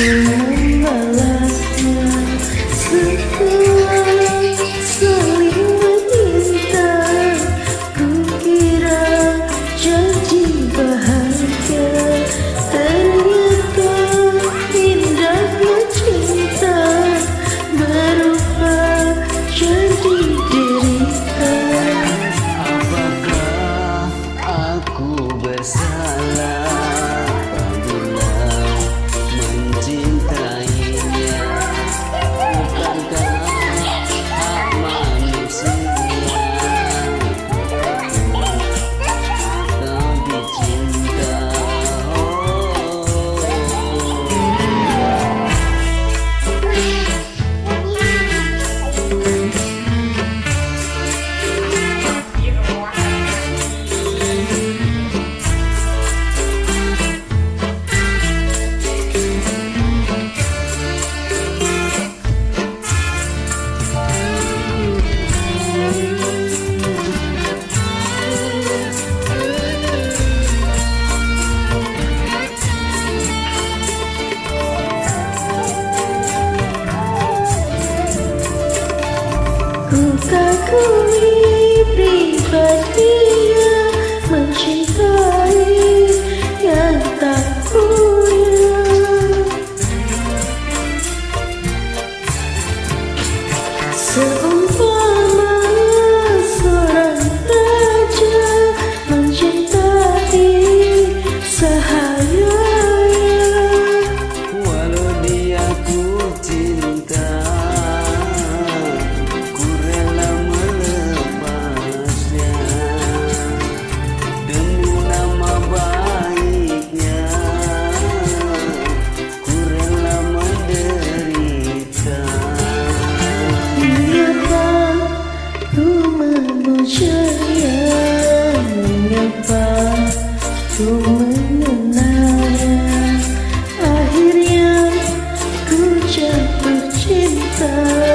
Thank you. Bersalah